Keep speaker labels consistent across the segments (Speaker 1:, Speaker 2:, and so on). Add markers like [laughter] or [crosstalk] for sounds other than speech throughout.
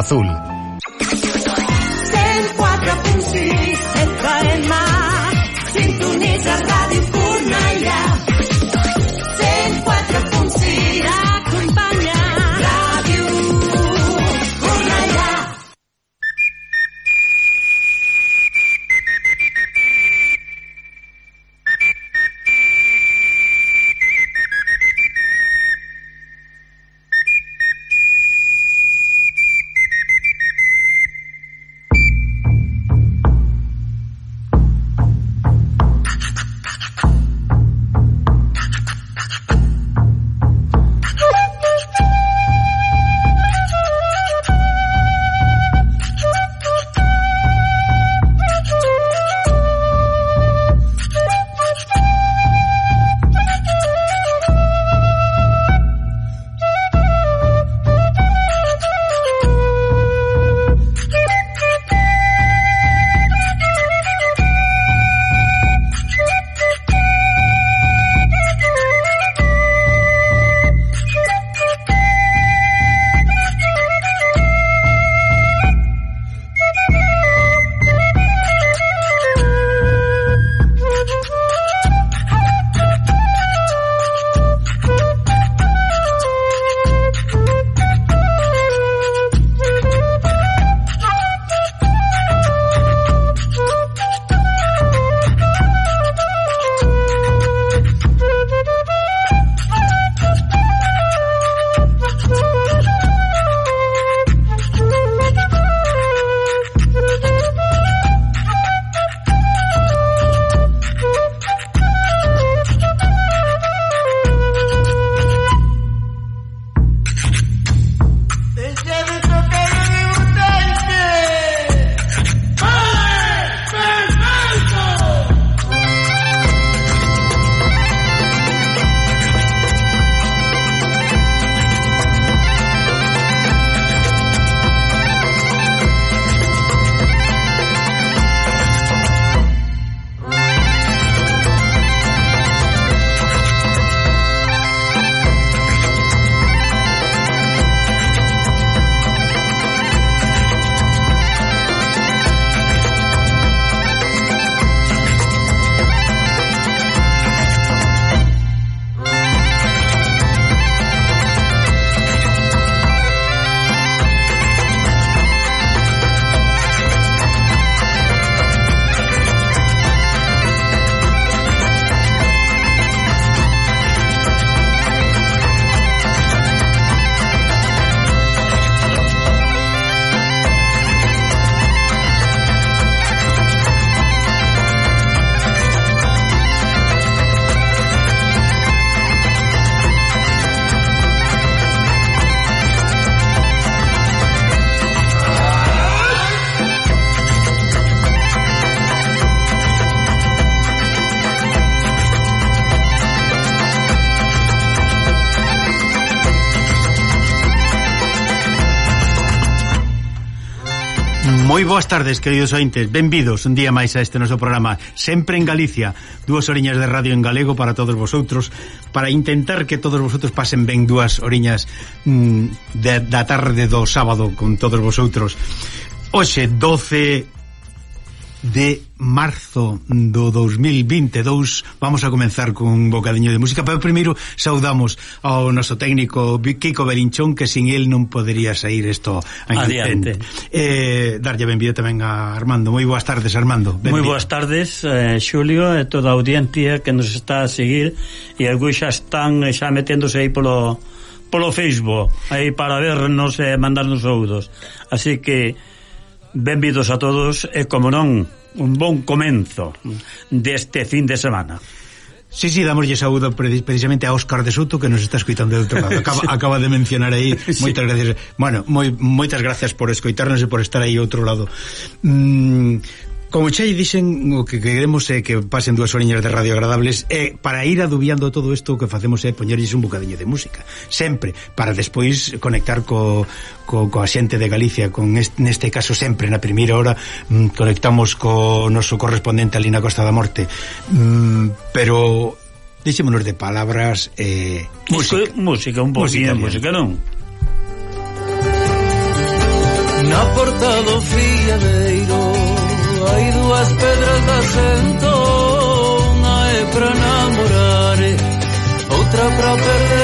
Speaker 1: Azul. Moi boas tardes, queridos ointes. Benvidos un día máis a este noso programa Sempre en Galicia Duas oriñas de radio en galego para todos vosotros Para intentar que todos vosotros pasen ben dúas oriñas mm, de, Da tarde do sábado con todos vosotros. Oxe, 12 de marzo do 2022 vamos a comenzar con un bocadiño de música pero primeiro saudamos ao noso técnico Kiko Berinchón que sin el non podería sair isto
Speaker 2: adiante.
Speaker 1: Eh, darlle benvido tamén a Armando. Moi boas tardes Armando.
Speaker 2: Moi boas tardes eh, Xulio e toda a audiencia que nos está a seguir e algúns xa están eh, xa meténdose aí polo polo Facebook aí para vernos e eh, mandarnos saúdos así que benvidos a todos e como non un bon comenzo deste fin de semana.
Speaker 1: Sí, sí, damoslle saúdo precisamente a Óscar de Soto que nos está escoitando de outro lado. [laughs] Acaba, sí. acaba de mencionar aí, [laughs] moitas sí. gracias. Bueno, moi, moitas gracias por escoitarnos e por estar aí outro lado. Mm, Como xa lle dixen, o que queremos é que pasen dúas horiñas de radio agradables e para ir adubiando todo isto o que facemos é poñerlles un bocadiño de música, sempre, para despois conectar co, co, coa xente de Galicia, con este, neste caso sempre na primeira hora mmm, conectamos co noso correspondente ali na Costa da Morte. Mmm, pero deixémonos de palabras eh,
Speaker 2: música, música, un poquinho de música, non?
Speaker 3: Na porta do fiadeiro Hai dúas pedras de asento Unha é para namorar Outra para perder.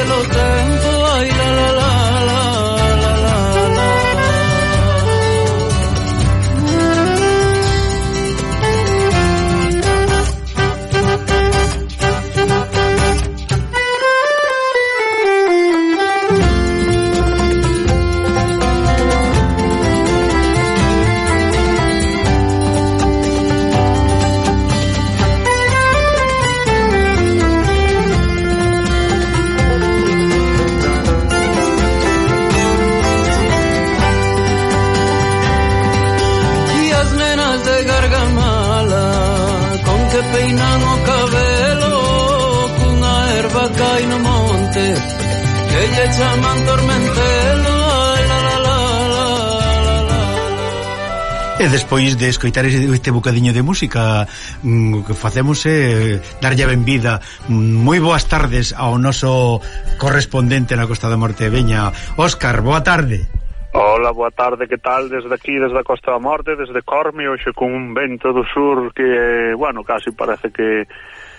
Speaker 3: E
Speaker 1: despois de escoitar este bocadiño de música mm, o que facemos é eh, darlle a benvida mm, moi boas tardes ao noso correspondente na Costa da Morte Veña, Óscar, boa tarde.
Speaker 4: Ola, boa tarde, que tal? Desde aquí, desde a Costa da Morte, desde Corme, hoxe con un vento do sur que, eh, bueno, casi parece que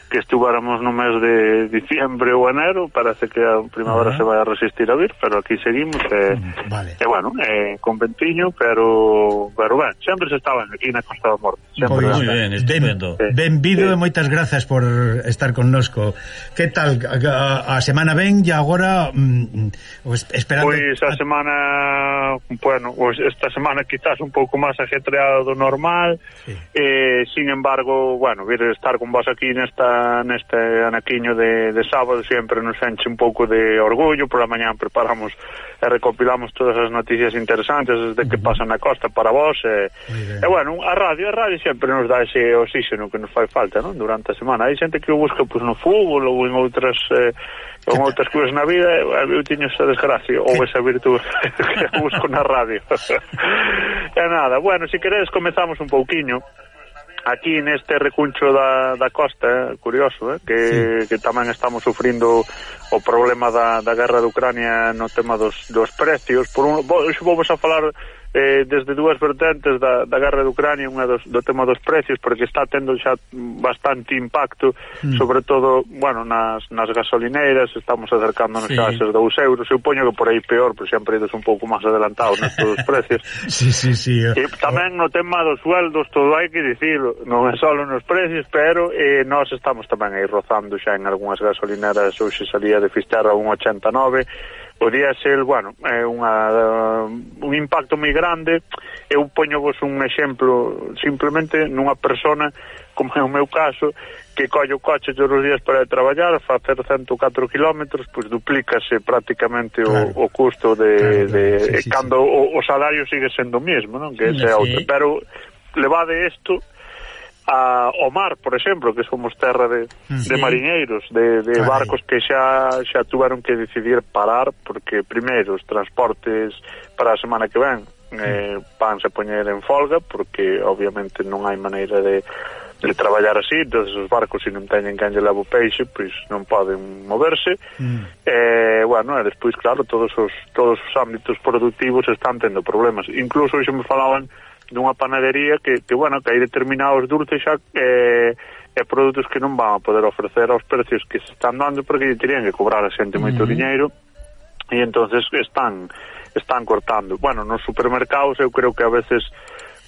Speaker 4: que estuváramos no mes de diciembre ou enero, parece que a primavera
Speaker 1: uh -huh.
Speaker 4: se vai a resistir a vir, pero aquí seguimos e, mm,
Speaker 1: vale.
Speaker 4: e bueno, eh, con ventiño, pero pero ben, sempre se estaban aquí na Costa da Morte. Sempre
Speaker 1: pois
Speaker 2: moi ben, estupendo.
Speaker 1: Ben, benvido eh, e moitas grazas por estar connosco. Que tal a, a semana ben e agora mm, esperando
Speaker 4: Pois a, semana, bueno, esta semana quizás un pouco máis ajetreado do normal.
Speaker 1: Sí.
Speaker 4: Eh, sin embargo, bueno, vir estar con vos aquí nesta neste anaquiño de, de sábado sempre nos enche un pouco de orgullo. Por a mañán preparamos e recopilamos todas as noticias interesantes desde que pasan na costa para vos e, e bueno, a radio, a radio sempre nos dá ese oxígeno que nos fai falta non? durante a semana, hai xente que o busca pois, no fútbol ou en outras eh, con outras cousas na vida eu tiño esa desgracia ou esa virtude [laughs] que busco na radio. [laughs] E nada, bueno, se si queredes comezamos un pouquiño aquí neste recuncho da, da costa, eh, curioso, eh, que, sí. que tamén estamos sufrindo o problema da, da guerra de Ucrania no tema dos, dos precios. Por un, vou, vos a falar eh, desde dúas vertentes da, da guerra de Ucrania, unha dos, do tema dos precios, porque está tendo xa bastante impacto, mm. sobre todo, bueno, nas, nas gasolineiras, estamos acercándonos
Speaker 2: sí.
Speaker 4: a esos 2 euros, eu poño que por aí peor, porque sempre ides un pouco máis adelantados nestos precios. [laughs]
Speaker 1: sí, sí, sí.
Speaker 4: E tamén no tema dos sueldos, todo hai que dicirlo, non é só nos precios, pero eh, nós estamos tamén aí rozando xa en algunhas gasolineras, hoxe salía de Fisterra un 89, o diésel, bueno, é unha, un impacto moi grande. Eu poño vos un exemplo simplemente nunha persona, como é o meu caso, que colle o coche todos os días para traballar, facer 104 km, pois duplícase prácticamente
Speaker 1: claro.
Speaker 4: o, o custo de,
Speaker 1: claro,
Speaker 4: de
Speaker 1: sí, sí,
Speaker 4: cando sí. O, o salario sigue sendo o mesmo, non? Que ese é outro, pero levade isto a, o mar, por exemplo, que somos terra de, mm. sí. de mariñeiros, de, de
Speaker 1: Carai.
Speaker 4: barcos que xa xa tuveron que decidir parar porque primeiro os transportes para a semana que ven mm. eh, vanse poñer en folga porque obviamente non hai maneira de de traballar así, entonces os barcos se non teñen leva o peixe, pois non poden moverse.
Speaker 1: Mm.
Speaker 4: Eh, bueno, e despois claro, todos os todos os ámbitos produtivos están tendo problemas. Incluso hoxe me falaban dunha panadería que, que bueno, que hai determinados dulces xa que e produtos que non van a poder ofrecer aos precios que se están dando porque terían que cobrar a xente moito
Speaker 1: uh -huh.
Speaker 4: diñeiro e entonces están están cortando. Bueno, nos supermercados eu creo que a veces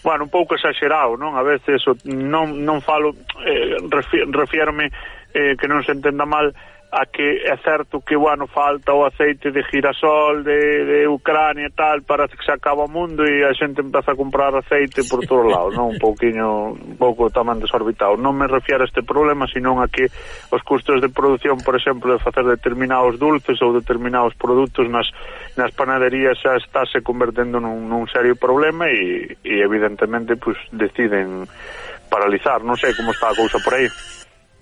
Speaker 4: bueno, un pouco exagerado, non? A veces non non falo eh, refi refierme eh, que non se entenda mal a que é certo que bueno, falta o aceite de girasol de, de Ucrania e tal para que se acaba o mundo e a xente empeza a comprar aceite por todos lados, non? Un pouquiño un pouco tamén desorbitado. Non me refiero a este problema, sino a que os custos de produción, por exemplo, de facer determinados dulces ou determinados produtos nas, nas panaderías xa está se convertendo nun, nun serio problema e, e evidentemente pues, deciden paralizar, non sei como está a cousa por aí.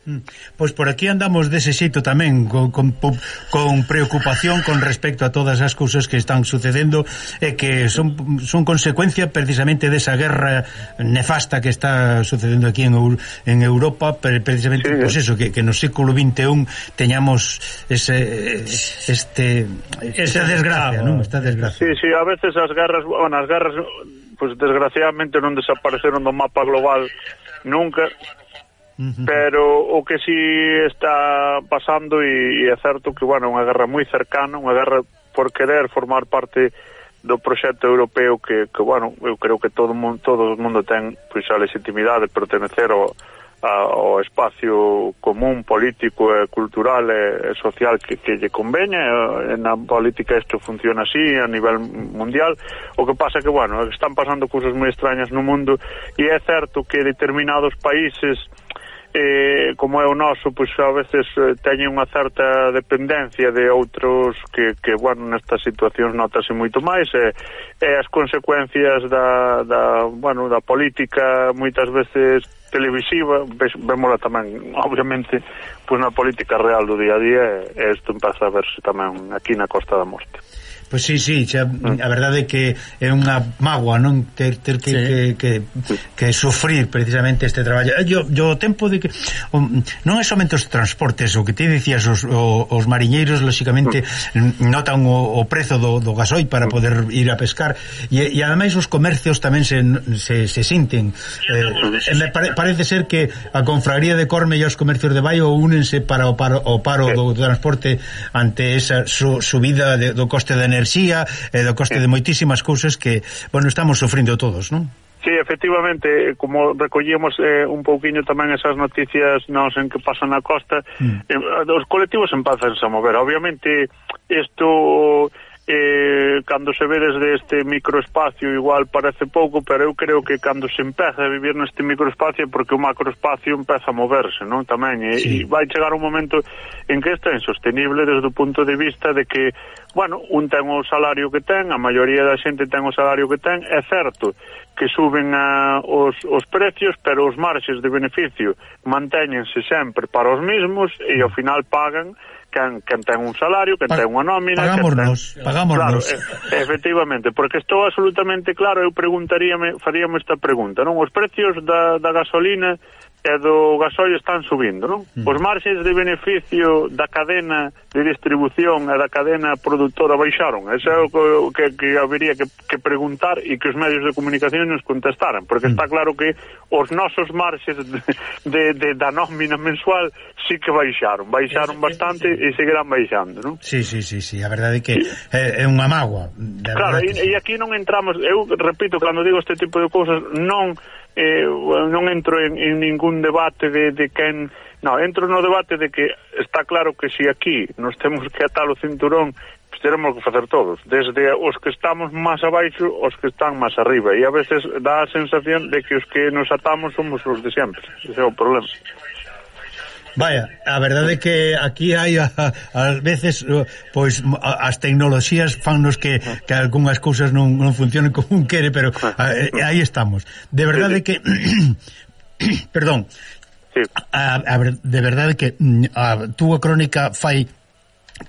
Speaker 1: Mm. Pois por aquí andamos dese xeito tamén con, con, con preocupación con respecto a todas as cousas que están sucedendo e que son, son consecuencia precisamente desa guerra nefasta que está sucedendo aquí en, en Europa precisamente
Speaker 4: sí.
Speaker 1: pois pues eso, que, que no século XXI teñamos ese este, esta desgracia, non? Esta desgracia.
Speaker 4: Sí, sí, a veces as guerras, bueno, as guerras pues, desgraciadamente non desapareceron do mapa global nunca pero o que si sí está pasando e, e é certo que, bueno, unha guerra moi cercana, unha guerra por querer formar parte do proxecto europeo que, que bueno, eu creo que todo mundo, todo o mundo ten pois, a legitimidade de pertenecer ao, ao espacio común político e cultural e, e social que, que lle conveña e na política isto funciona así a nivel mundial. O que pasa que, bueno, están pasando cousas moi extrañas no mundo e é certo que determinados países eh, como é o noso, pois a veces eh, teñen unha certa dependencia de outros que, que bueno, nestas situacións notase moito máis e, e as consecuencias da, da, bueno, da política moitas veces televisiva, vémola tamén, obviamente, pois na política real do día a día e isto empeza a verse tamén aquí na Costa da Morte.
Speaker 1: Pois sí, sí, xa, mm. a verdade é que é unha mágoa non ter, ter que,
Speaker 2: sí.
Speaker 1: que, que, que sufrir precisamente este traballo. Eh, yo, yo o tempo de que o, non é somente os transportes, o que ti dicías os, o, os mariñeiros lóxicamente mm. notan o, o prezo do, do gasoil para mm. poder ir a pescar e, e ademais os comercios tamén se, se, se sinten. Eh, me pare, parece ser que a confraría de Corme e os comercios de Baio unen únense para o paro, o paro do, do transporte ante esa su, subida de, do coste da enerxía e do coste de moitísimas cousas que, bueno, estamos sofrindo todos, non?
Speaker 4: Sí, efectivamente, eh, como recollíamos eh, un pouquiño tamén esas noticias non en que pasan na costa, mm. eh, os colectivos empazan a mover. Obviamente, isto eh, cando se ve desde este microespacio igual parece pouco, pero eu creo que cando se empeza a vivir neste microespacio é porque o macroespacio empeza a moverse, non? Tamén, e,
Speaker 1: sí.
Speaker 4: e vai chegar un momento en que isto é insostenible desde o punto de vista de que, bueno, un ten o salario que ten, a maioría da xente ten o salario que ten, é certo que suben a, os, os precios, pero os marxes de beneficio mantéñense sempre para os mesmos e ao final pagan quen, quen ten un salario, quen
Speaker 1: pa
Speaker 4: ten unha nómina...
Speaker 1: Pagámonos,
Speaker 4: ten...
Speaker 1: pagámonos.
Speaker 4: Claro, e, efectivamente, porque estou absolutamente claro, eu preguntaríame, faríame esta pregunta, non? Os precios da, da gasolina e do gasoio están subindo, non?
Speaker 1: Mm.
Speaker 4: Os marxes de beneficio da cadena de distribución e da cadena produtora baixaron. Ese é o que, que, que habería que, que preguntar e que os medios de comunicación nos contestaran, porque
Speaker 1: mm.
Speaker 4: está claro que os nosos marxes de, de, de, da nómina mensual sí que baixaron, baixaron bastante e seguirán baixando, non?
Speaker 1: Sí, sí, sí, sí, a verdade é que é, é unha mágoa.
Speaker 4: Claro,
Speaker 1: e, sí.
Speaker 4: e aquí non entramos, eu repito, cando digo este tipo de cousas, non eh, non entro en, en ningún debate de, de quen No, entro no debate de que está claro que si aquí nos temos que atar o cinturón pues teremos que facer todos, desde os que estamos máis abaixo, os que están máis arriba, e a veces dá a sensación de que os que nos atamos somos os de sempre, ese é o problema.
Speaker 1: Vaya, a verdade é que aquí hai ás veces pois as tecnoloxías fannos que, que algunhas cousas non, non funcionan como un quere, pero ah. a, eh, aí estamos. De verdade que [coughs] perdón.
Speaker 4: Sí.
Speaker 1: A, a, de verdade que mm, a túa crónica fai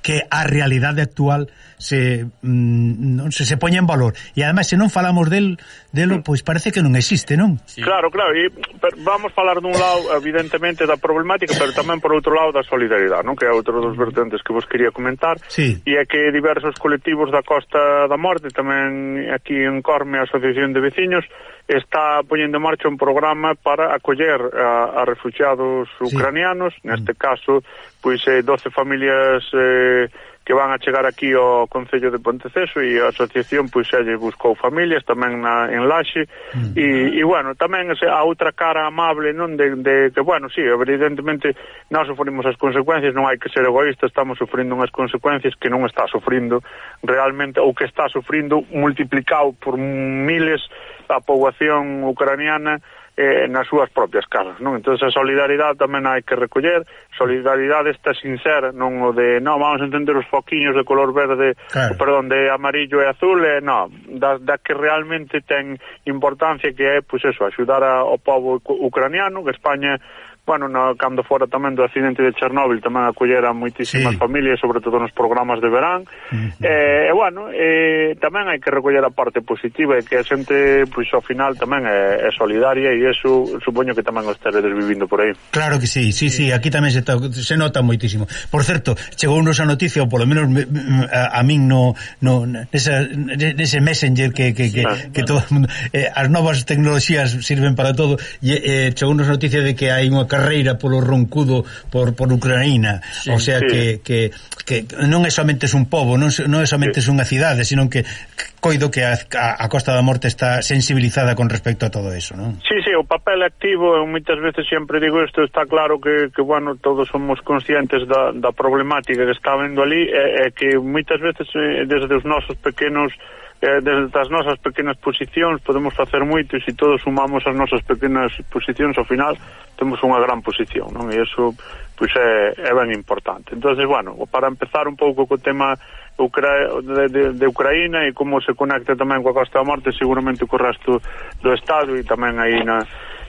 Speaker 1: que a realidade actual se mm, non se, se poña en valor e ademais se non falamos del delo pois parece que non existe, non?
Speaker 2: Sí.
Speaker 4: Claro, claro, e per, vamos falar dun lado evidentemente da problemática, pero tamén por outro lado da solidaridade, non? Que é outro dos vertentes que vos quería comentar.
Speaker 1: Sí.
Speaker 4: E é que diversos colectivos da Costa da Morte, tamén aquí en Corme a Asociación de Veciños, está poñendo en marcha un programa para acoller a, a refugiados ucranianos, sí. neste mm. caso, pois eh, 12 familias eh, que van a chegar aquí ao Concello de Ponteceso e a asociación pois xa lle buscou familias tamén na, en Laxe. Mm. E, e bueno, tamén ese, a outra cara amable non de, de que bueno, sí, evidentemente nós sufrimos as consecuencias, non hai que ser egoísta estamos sufrindo unhas consecuencias que non está sufrindo realmente ou que está sufrindo multiplicado por miles a poboación ucraniana eh, nas súas propias casas, non? Entón, a solidaridade tamén hai que recoller, solidaridade esta sincera, non o de, non, vamos a entender os foquiños de color verde,
Speaker 1: claro.
Speaker 4: perdón, de amarillo e azul, eh, non, da, da que realmente ten importancia que é, pois eso, axudar ao povo ucraniano, que España bueno, na, cando fora tamén do accidente de Chernóbil tamén acollera moitísimas
Speaker 1: sí.
Speaker 4: familias, sobre todo nos programas de verán. Uh -huh. eh, e, bueno, eh, tamén hai que recoller a parte positiva e que a xente, pois, ao final tamén é, é solidaria e eso supoño que tamén o estaredes vivindo por aí.
Speaker 1: Claro que sí, sí, sí, aquí tamén se, to, se nota moitísimo. Por certo, chegou nos a noticia, ou polo menos me, a, a min no, no, nesa, nese messenger que, que, que,
Speaker 4: ah,
Speaker 1: que bueno. todo, eh, as novas tecnoloxías sirven para todo, e, eh, chegou nos noticia de que hai unha carreira polo roncudo por, por Ucraína
Speaker 2: sí,
Speaker 1: o sea
Speaker 4: sí.
Speaker 1: que, que, que non é somente un pobo non, non é somente sí. unha cidade sino que coido que a, a, a Costa da Morte está sensibilizada con respecto a todo eso non?
Speaker 4: Sí, sí, o papel activo eu moitas veces sempre digo isto está claro que, que bueno, todos somos conscientes da, da problemática que está vendo ali é, é que moitas veces eh, desde os nosos pequenos eh, desde as nosas pequenas posicións podemos facer moito e se todos sumamos as nosas pequenas posicións ao final temos unha gran posición, non? E iso pois é, é ben importante. Entonces, bueno, para empezar un pouco co tema Ucra de, de, de Ucraína e como se conecta tamén coa Costa da Morte, seguramente co resto do Estado e tamén aí na,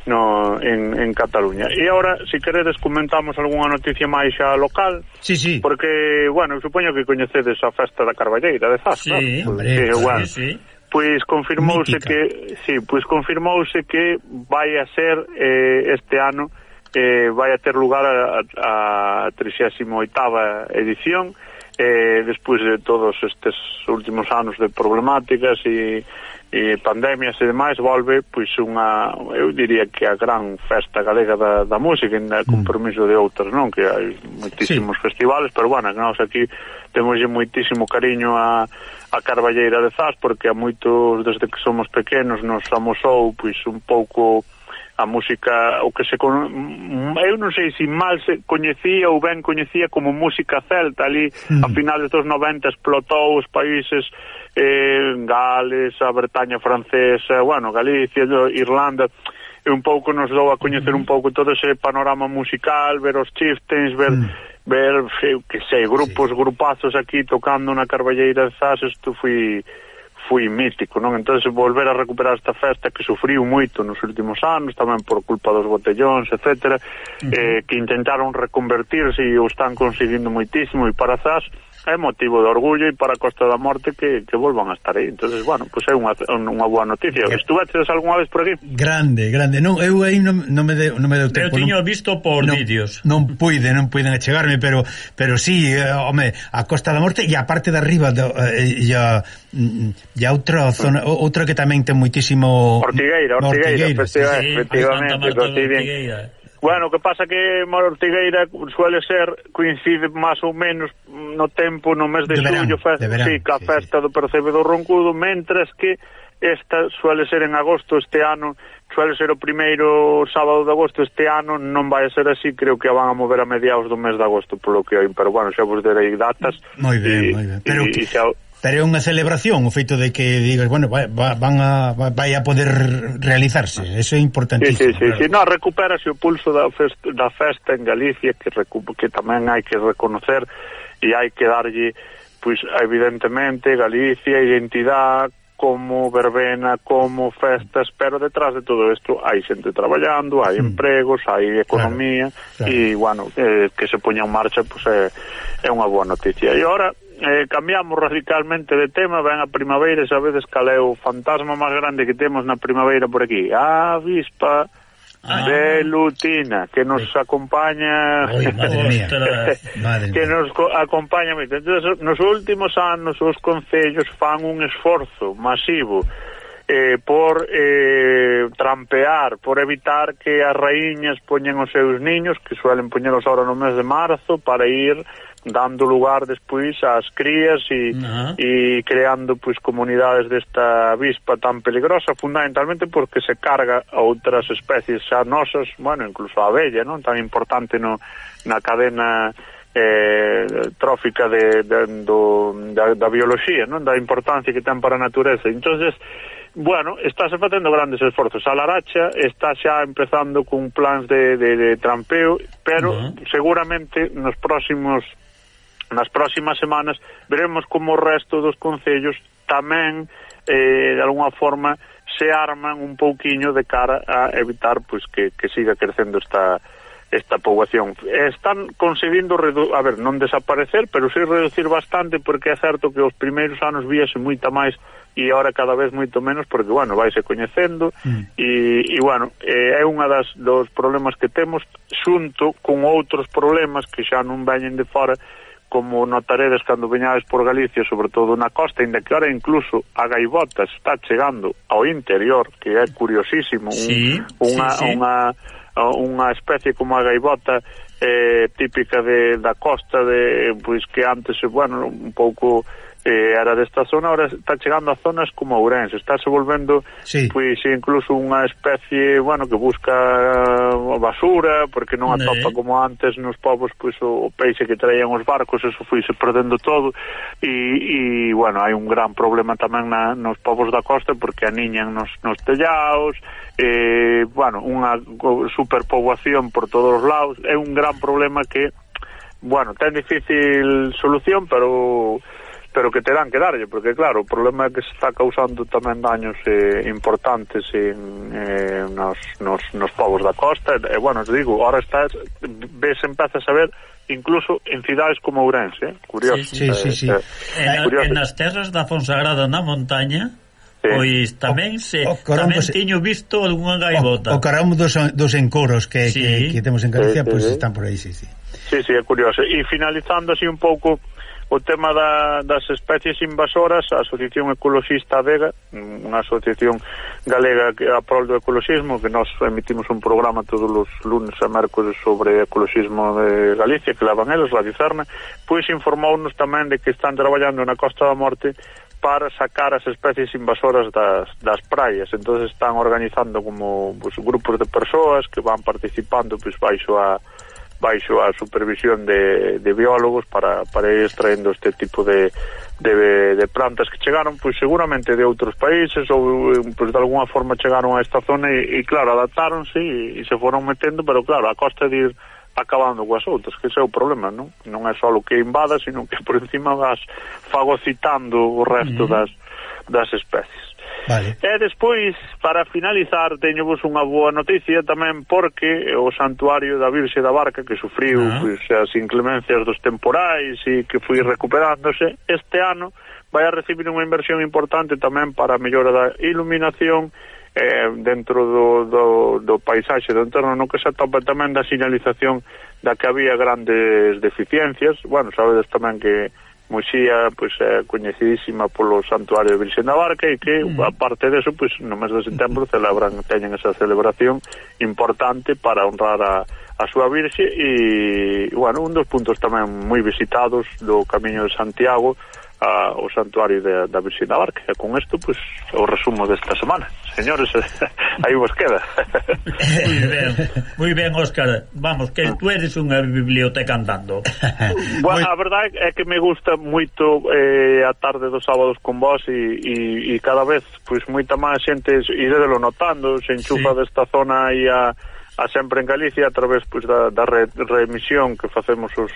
Speaker 4: no, en, en Cataluña. E agora, se si queredes, comentamos algunha noticia máis xa local,
Speaker 1: sí, sí.
Speaker 4: porque, bueno, supoño que coñecedes a festa da Carballeira de Zas,
Speaker 2: sí,
Speaker 4: non?
Speaker 1: Hombre,
Speaker 4: que,
Speaker 1: sí,
Speaker 4: bueno,
Speaker 2: sí.
Speaker 4: Pois confirmouse
Speaker 1: Mítica.
Speaker 4: que, sí, pois confirmouse que vai a ser eh, este ano eh, vai a ter lugar a, a 38ª edición eh, despois de todos estes últimos anos de problemáticas e, e pandemias e demais volve pois unha, eu diría que a gran festa galega da, da música en mm. compromiso de outras, non? Que hai moitísimos sí. festivales, pero bueno, que nós aquí temos moitísimo cariño a, a Carballeira de Zas porque a moitos desde que somos pequenos nos amosou pois un pouco a música o que se con... eu non sei se mal se coñecía ou ben coñecía como música celta ali
Speaker 1: mm.
Speaker 4: a hmm. finales dos 90 explotou os países eh, Gales, a Bretaña francesa, bueno, Galicia, Irlanda e un pouco nos dou a coñecer un hmm. pouco todo ese panorama musical, ver os chieftains, ver mm ver, eu que sei, grupos, sí. grupazos aquí tocando na Carballeira de Zas, isto foi foi mítico, non? Entonces volver a recuperar esta festa que sufriu moito nos últimos anos, tamén por culpa dos botellóns, etcétera, uh -huh. eh, que intentaron reconvertirse e o están conseguindo moitísimo, e para Zas, é motivo de orgullo e para a Costa da Morte que, que volvan a estar aí. entonces bueno, pois pues é unha, unha boa noticia. Que... Estuveches algunha vez por aquí?
Speaker 1: Grande, grande. Non, eu aí non, non, me, de, non me deu tempo.
Speaker 2: Eu tiño
Speaker 1: non,
Speaker 2: visto por
Speaker 1: non,
Speaker 2: vídeos.
Speaker 1: Non puide, non puiden achegarme, pero pero sí, eh, home, a Costa da Morte e a parte de arriba do, eh, e a, mm, e a outra zona, outra que tamén ten moitísimo
Speaker 4: Ortigueira, Ortigueira,
Speaker 1: Ortigueira,
Speaker 4: Ortigueira
Speaker 2: sí,
Speaker 4: efectivamente,
Speaker 2: Marta, Ortigueira.
Speaker 4: Bueno, o que pasa que Mortigueira Ortigueira suele ser, coincide máis ou menos no tempo, no mes de,
Speaker 1: de
Speaker 4: xullo, fe,
Speaker 1: de verán,
Speaker 4: sí, ca
Speaker 1: sí,
Speaker 4: festa sí. do percebe do roncudo, mentras que esta suele ser en agosto este ano, suele ser o primeiro sábado de agosto este ano, non vai ser así, creo que a van a mover a mediados do mes de agosto, polo que hai, pero bueno, xa vos derei datas.
Speaker 1: Moi ben,
Speaker 4: e,
Speaker 1: moi ben. Pero
Speaker 4: e,
Speaker 1: que...
Speaker 4: xa,
Speaker 1: Pero é unha celebración o feito de que digas, bueno, vai, van a, vai a poder realizarse. Eso é importantísimo.
Speaker 4: Sí, sí, sí, claro. sí. No, recuperase o pulso da festa, da festa en Galicia que, que tamén hai que reconocer e hai que darlle pois evidentemente Galicia, identidade como verbena, como festas, pero detrás de todo isto hai xente traballando, hai hmm. empregos, hai economía
Speaker 1: claro, claro.
Speaker 4: e, bueno, eh, que se poña en marcha pois, é, é unha boa noticia. E agora eh, cambiamos radicalmente de tema, ven a primavera, sabedes cal é o fantasma máis grande que temos na primavera por aquí? A avispa
Speaker 2: ah.
Speaker 4: de lutina, que nos acompaña...
Speaker 1: Oi, madre [laughs] mía. madre mía.
Speaker 4: que nos acompaña... Entonces, nos últimos anos, os concellos fan un esforzo masivo eh, por eh, trampear, por evitar que as raíñas poñen os seus niños, que suelen poñelos ahora no mes de marzo, para ir dando lugar despois ás crías e,
Speaker 2: uh -huh.
Speaker 4: e creando pois comunidades desta avispa tan peligrosa, fundamentalmente porque se carga a outras especies xa nosas, bueno, incluso a abella, non tan importante no, na cadena eh, trófica de, de, do, da, da biología, non da importancia que ten para a natureza. entonces bueno, estáse facendo grandes esforzos. A Laracha está xa empezando cun plans de, de, de trampeo, pero
Speaker 2: uh -huh.
Speaker 4: seguramente nos próximos Nas próximas semanas veremos como o resto dos concellos tamén, eh, de alguna forma, se arman un pouquiño de cara a evitar pois, que, que siga crecendo esta esta poboación. Están conseguindo, redu a ver, non desaparecer, pero sí reducir bastante, porque é certo que os primeiros anos víase moita máis e agora cada vez moito menos, porque, bueno, vaise coñecendo,
Speaker 1: mm.
Speaker 4: e, e, bueno, eh, é unha das dos problemas que temos, xunto con outros problemas que xa non veñen de fora, como notaredes cando veñades por Galicia, sobre todo na costa, inda que ahora incluso a gaivota está chegando ao interior, que é curiosísimo,
Speaker 2: sí, un,
Speaker 4: unha,
Speaker 2: sí, sí.
Speaker 4: unha unha especie como a gaivota eh, típica de, da costa de eh, pois que antes, bueno, un pouco eh, era desta zona, ahora está chegando a zonas como Ourense, estáse volvendo
Speaker 1: sí.
Speaker 4: pois incluso unha especie, bueno, que busca uh, basura, porque non
Speaker 2: eh.
Speaker 4: atopa como antes nos povos pois o, o peixe que traían os barcos, eso foi se perdendo todo. E, e bueno, hai un gran problema tamén na, nos povos da costa porque aniñan nos, nos tellaos, eh, bueno, unha superpoboación por todos os lados, é un gran problema que bueno, ten difícil solución, pero pero que terán que darlle, porque claro, o problema é que se está causando tamén daños eh, importantes en, eh, nos, nos, nos povos da costa, e, bueno, os digo, ahora está, ves, empezas a ver incluso en cidades como Ourense, eh? curioso.
Speaker 2: Sí,
Speaker 1: sí, sí, sí.
Speaker 4: Eh, eh
Speaker 2: en,
Speaker 4: curioso.
Speaker 2: en as terras da Fonsagrada na montaña,
Speaker 4: Sí.
Speaker 2: Pois tamén se
Speaker 1: o, o
Speaker 2: tamén
Speaker 1: se...
Speaker 2: teño visto algunha gaivota.
Speaker 1: O, o caramo dos, dos encoros que,
Speaker 2: sí.
Speaker 1: que, que temos en Galicia,
Speaker 4: sí,
Speaker 1: pois
Speaker 4: sí, sí.
Speaker 1: están por aí, sí, sí.
Speaker 4: Sí, sí, é curioso. E finalizando así un pouco O tema da, das especies invasoras, a Asociación Ecologista Vega, unha asociación galega que a prol do ecologismo, que nós emitimos un programa todos os lunes e mércores sobre ecologismo de Galicia, que lavan eles, Radio Cerna, pois informounos tamén de que están traballando na Costa da Morte para sacar as especies invasoras das, das praias. Entón están organizando como pues, grupos de persoas que van participando pues, baixo a baixo a supervisión de, de biólogos para, para ir extraendo este tipo de, de, de plantas que chegaron pois seguramente de outros países ou pois, de alguna forma chegaron a esta zona e, e claro, adaptáronse e, e se foron metendo, pero claro, a costa de ir acabando coas outras, que ese é o problema, non? Non é só o que invada, sino que por encima vas fagocitando o resto das, das especies.
Speaker 1: Vale.
Speaker 4: E despois, para finalizar, teño vos unha boa noticia tamén porque o santuario da Virxe da Barca que sufriu
Speaker 2: ah. uh -huh.
Speaker 4: pois, as inclemencias dos temporais e que foi recuperándose este ano vai a recibir unha inversión importante tamén para a mellora da iluminación eh, dentro do, do, do paisaxe do entorno no que se atopa tamén da sinalización da que había grandes deficiencias bueno, sabedes tamén que Muxía pois, é coñecidísima polo santuario de Virxen da Barca e que,
Speaker 2: mm.
Speaker 4: aparte deso, pois, no mes de setembro celebran, teñen esa celebración importante para honrar a, a súa virxe e, bueno, un dos puntos tamén moi visitados do Camiño de Santiago a, o santuario de, da Virxe da Barca. E con isto, pois, o resumo desta semana. Señores, [laughs] aí vos queda.
Speaker 2: moi ben, moi ben, Óscar. Vamos, que tú eres unha biblioteca andando. [laughs]
Speaker 4: Bueno, a verdade é que me gusta moito eh, a tarde dos sábados con vos e, e, e cada vez, pois, moita máis xente irelo notando, se enchufa
Speaker 2: sí.
Speaker 4: desta zona e a, a sempre en Galicia a través pois, da, da re, reemisión que facemos os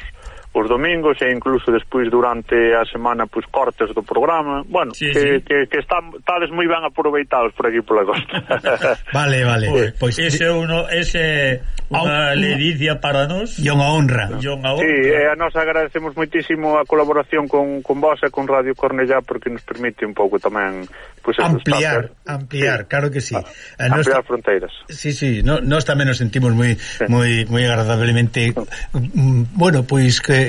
Speaker 4: os domingos e incluso despois durante a semana pois cortes do programa. Bueno,
Speaker 2: sí,
Speaker 4: que,
Speaker 2: sí.
Speaker 4: que que están tales moi ben aproveitados por aquí pola costa. [laughs]
Speaker 1: vale, vale.
Speaker 2: pois,
Speaker 1: pois
Speaker 2: ese uno ese ah,
Speaker 1: unha
Speaker 2: ledicia para nós
Speaker 1: e unha honra.
Speaker 2: E unha honra.
Speaker 4: Sí, e a nós agradecemos moitísimo a colaboración con con vos e con Radio Cornellá porque nos permite un pouco tamén pois, pues,
Speaker 1: ampliar,
Speaker 4: estar...
Speaker 1: ampliar,
Speaker 4: sí.
Speaker 1: claro que sí.
Speaker 4: Ah,
Speaker 1: eh,
Speaker 4: ampliar nos... fronteiras.
Speaker 1: Sí, sí, no, nós tamén nos sentimos moi sí. moi moi agradablemente mm, bueno, pois pues, que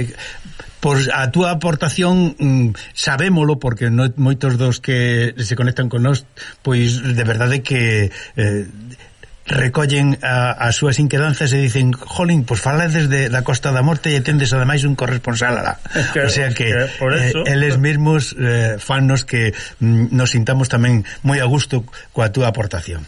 Speaker 1: por a túa aportación mm, sabémolo porque no, moitos dos que se conectan con nós pois de verdade que eh, recollen a, as súas inquedanzas e dicen, jolín, pois fala desde da Costa da Morte e tendes ademais un corresponsal alá. [laughs]
Speaker 2: Que,
Speaker 1: o sea que,
Speaker 2: que por eh, eso...
Speaker 1: eh, eles mesmos eh, fannos que mm, nos sintamos tamén moi a gusto coa túa aportación.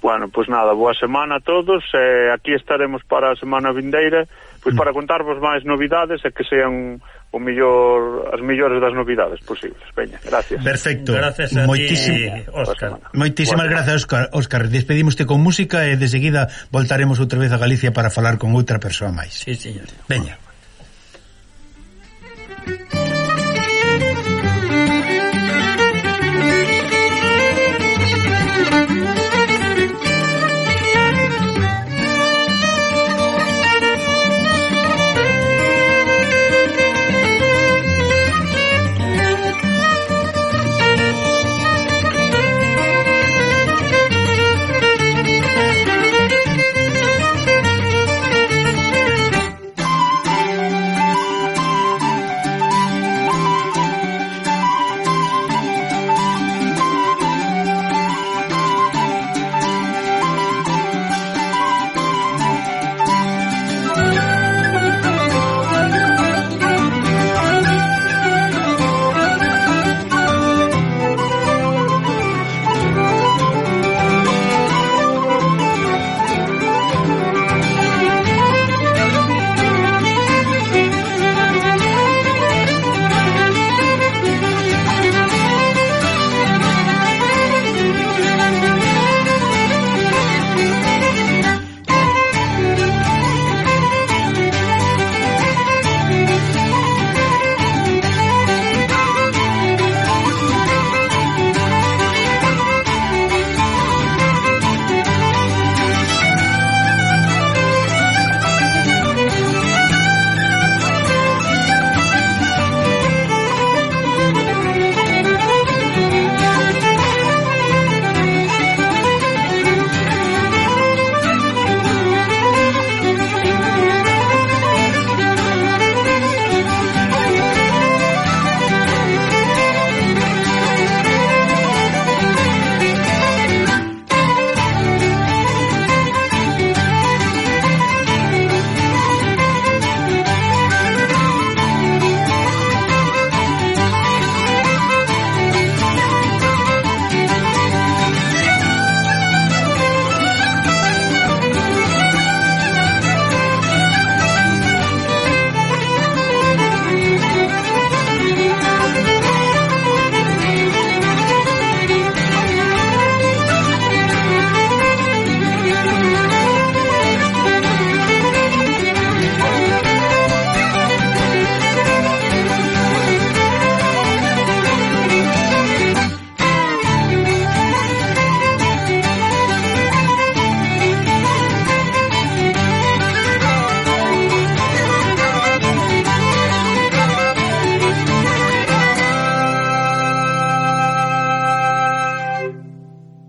Speaker 4: Bueno, pois pues nada, boa semana a todos, eh, aquí estaremos para a semana vindeira Pois para contarvos máis novidades e que sean o mellor as mellores das novidades posibles. Veña, gracias.
Speaker 1: Perfecto.
Speaker 2: Gracias a
Speaker 1: Moitísim...
Speaker 2: ti, eh, Óscar.
Speaker 1: Moitísimas
Speaker 4: bueno.
Speaker 1: gracias, Óscar. Óscar, despedímoste con música e de seguida voltaremos outra vez a Galicia para falar con outra persoa máis.
Speaker 2: Sí, señor.
Speaker 1: Veña. Bueno.